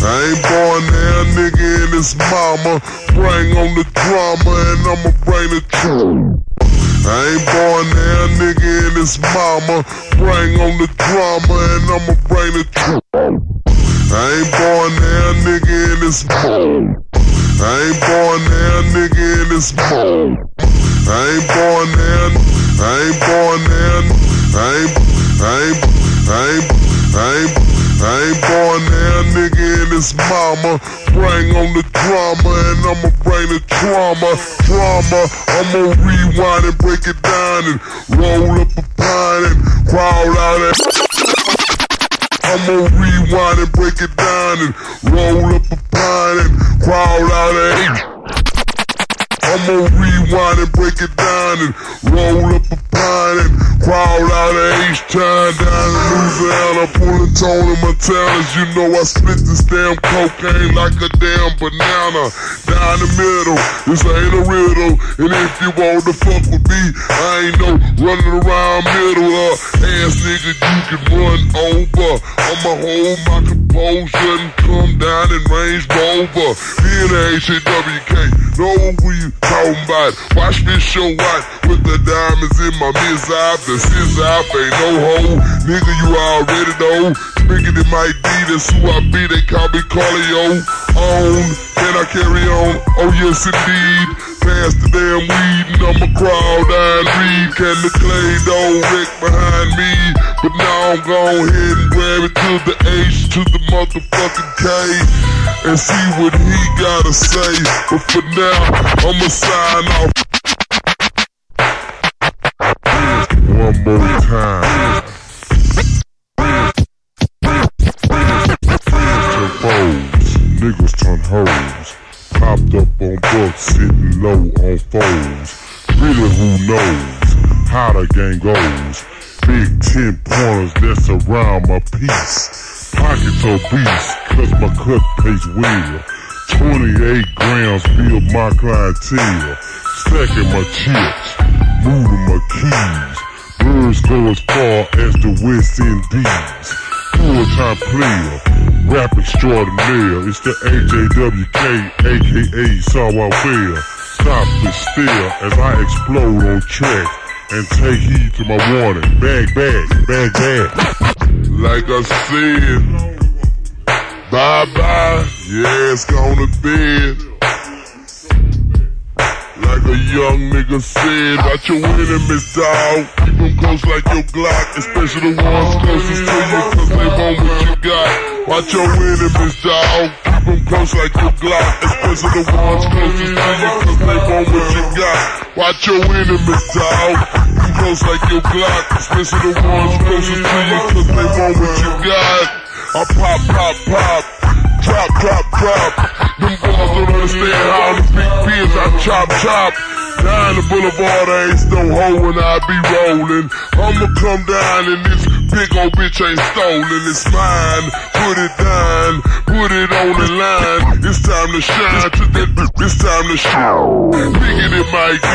I ain't born now, nigga, and his mama. Bring on the drama, and I'ma bring the truth. I ain't born now, nigga, and his mama. Bring on the drama, and I'ma bring the truth. I ain't born now, nigga, and his mama. I ain't born now, nigga, and his mama. I ain't born now, I ain't born now, I ain't, I ain't, his mama. Bring on the drama, and I'ma bring the trauma. Drama, I'ma rewind and break it down and roll up a pine and crawl out and. I'ma rewind and break it down and roll up a pine and crawl out and. I'ma rewind and break it down and roll up a pine and crawl out of H-Town down in Louisiana, pulling tone in my town. As you know, I spit this damn cocaine like a damn banana. Down the middle, this ain't a riddle. And if you want to fuck with me, I ain't no running around middle of ass nigga you can run over. I'ma hold my composure and come down in Range Rover. Me and H-A-W-K, know what we talking about. Watch me show out with the diamonds in my mizop. The scissor ain't no hoe. Nigga, you already know. Speaking in my D, that's who I be. They call me Carlio. On, can I carry on? Oh, yes, indeed. Pass the damn weed and I'ma crawl down read. Can the clay don't wreck behind me? But now I'm gon' ahead and grab it to the H to the motherfucking K and see what he gotta say. But for now, I'ma sign off. One more time. On bucks, sitting low on foes. Really, who knows how the game goes? Big ten pointers that surround my piece. Pockets obese, cause my cut pays well. 28 grams fill my clientele. Stacking my chips, moving my keys. Birds go as far as the West Indies. Full-time player, rap extraordinaire. It's the AJWK, aka Sawa Bear. Stop and stare as I explode on track. And take heed to my warning. Bag, bag, bag, bag. Like I said, bye bye. Yeah, it's gonna bed. Like a young nigga said, watch your enemies, dog. Keep them close like your Glock, especially the ones closest to you, cause they want what you got. Watch your enemies, dog. Keep them close like your Glock, especially the ones closest to you, cause they want what you got. Watch your enemies, dog. Keep close like your Glock, especially the ones closest to you, cause they want what you got. I pop, pop, pop. Drop, drop, drop. Them boys don't understand how the big beers I chop, chop. Down the boulevard, I ain't no hoe when I be rolling. I'ma come down and this big old bitch ain't stolen. It's mine. Put it down, put it on the line. It's time to shine to that. It's time to shine. Bigger than Mike D,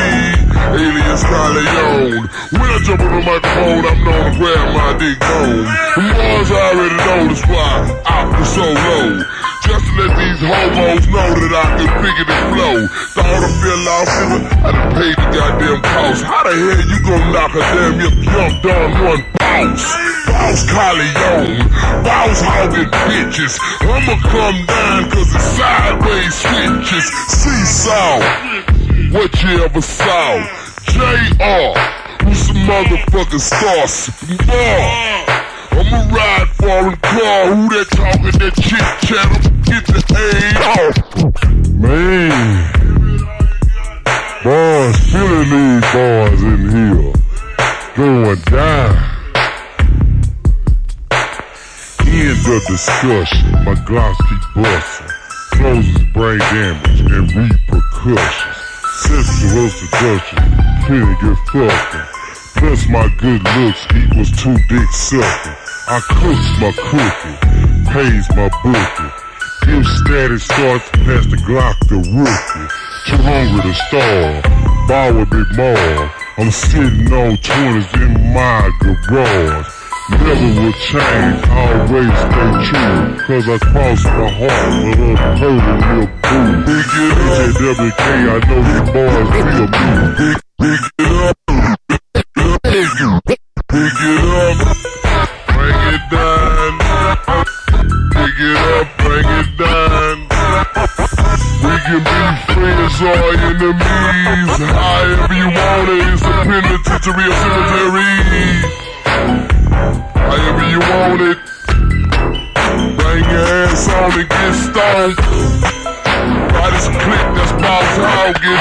alias Corleone. When I jump on the microphone, I'm known to grab my dick bone. The boys already know that's why I was so low. Just to let these homos know that I can figure the flow. Thought I off, nigga. I done paid the goddamn cost. How the hell you gonna knock a damn young, young Don one boss? Boss Corleone, boss hogging bitches. I'ma come down cause it's sideways switches. Seesaw, what you ever saw? JR, who's some motherfucking star bar? I'ma ride foreign car, who that talking that chit chat, I'ma get the A off. Man, boys, feeling these boys in here, going down. End of discussion, my glass keep busting, closes brain damage and repercussions. Sensual seduction, plenty get fucking. Plus my good looks equals two dick sucking. I cooks my cookie, pays my bookie. Give status starts past the Glock the rookie. Too hungry to starve, ball with big mall. I'm sitting on 20s in my garage. Never will change, always stay true. Cause I cross my heart with a hurting little boo. Pick it up, WK, I know you boys feel me. Pick, pick it up, pick it up, bring it down. Pick it up, bring it down. We can be friends or enemies, however you want it. It's a penitentiary or cemetery you want it. Bring your ass on and get stoned. By this click that's Boss Hoggy.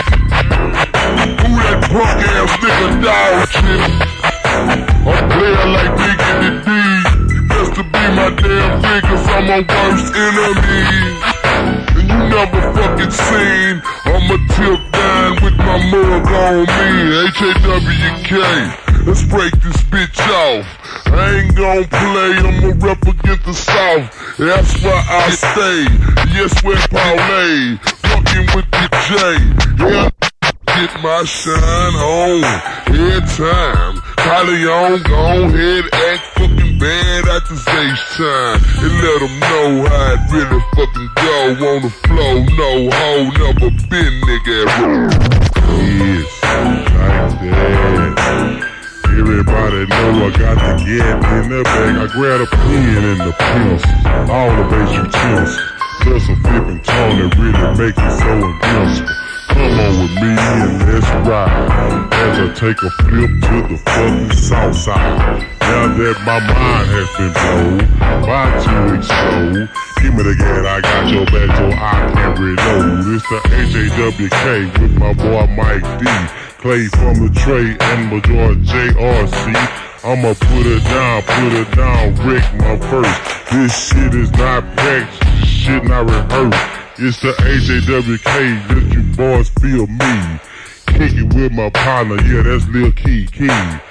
Who that punk ass nigga dog shit? A player like Diggity D. You best to be my damn friend cause I'm my worst enemy. And you never fucking seen. I'ma tip down with my mug on me. H-A-W-K. Let's break this bitch off. I ain't gon' play, I'ma rep against the South. That's where I stay. Yes, we're Paulay. Fucking with the J. Yeah, get my shine on every time. Collie on, go ahead, act fucking bad at the Zay time. And let them know how it really fucking go on the flow. No hoe, never been nigga. Yes. Everybody know I got the get in the bag. I grab a pen and the pencil, all the base utensils. Plus a flip and tone that really make it so invincible. Come on with me and let's ride As I take a flip to the fucking south side Now that my mind has been blown About to explode Give me the gas, I got your back so I can reload It's the H-A-W-K with my boy Mike D Clay from the tray and Major JRC. I'ma put it down, put it down, wreck my first. This shit is not practice, this shit not rehearsed. It's the HAWK, let you boys feel me. Kick it with my partner, yeah, that's Lil Keke.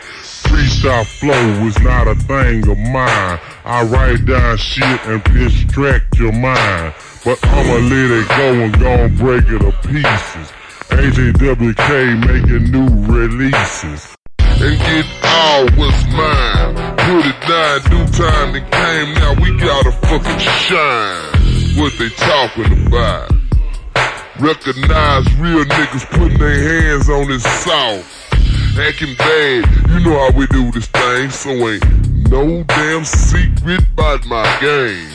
Freestyle flow is not a thing of mine. I write down shit and distract your mind. But I'ma let it go and go and break it to pieces. HAWK making new releases. And get all what's mine. Put it down, due time it came, now we gotta fucking shine. What they talking about? Recognize real niggas putting their hands on this south. Acting bad, you know how we do this thing, so ain't no damn secret about my game.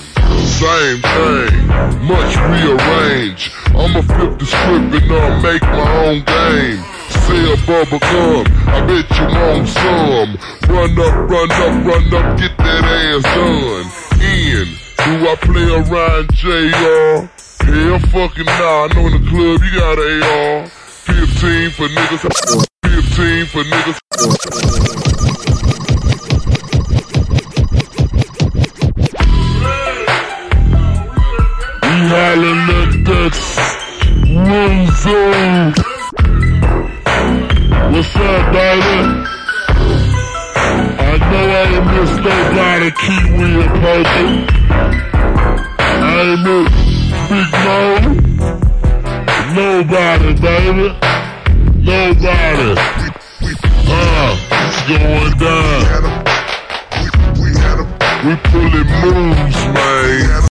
Same thing, much rearrange. I'ma flip the script and I'll make my own game. Sell bubble gum, I bet you want some. Run up, run up, run up, get that ass done. In, do I play around JR? Hell fucking nah, I know in the club you got a AR. 15 for niggas, 15 for niggas. hollering at that zone. What's up, baby? I know I ain't missed nobody, Kiwi or Poker. I ain't missed Big Moe. Nobody, baby. Nobody. Going down. We pulling moves, man.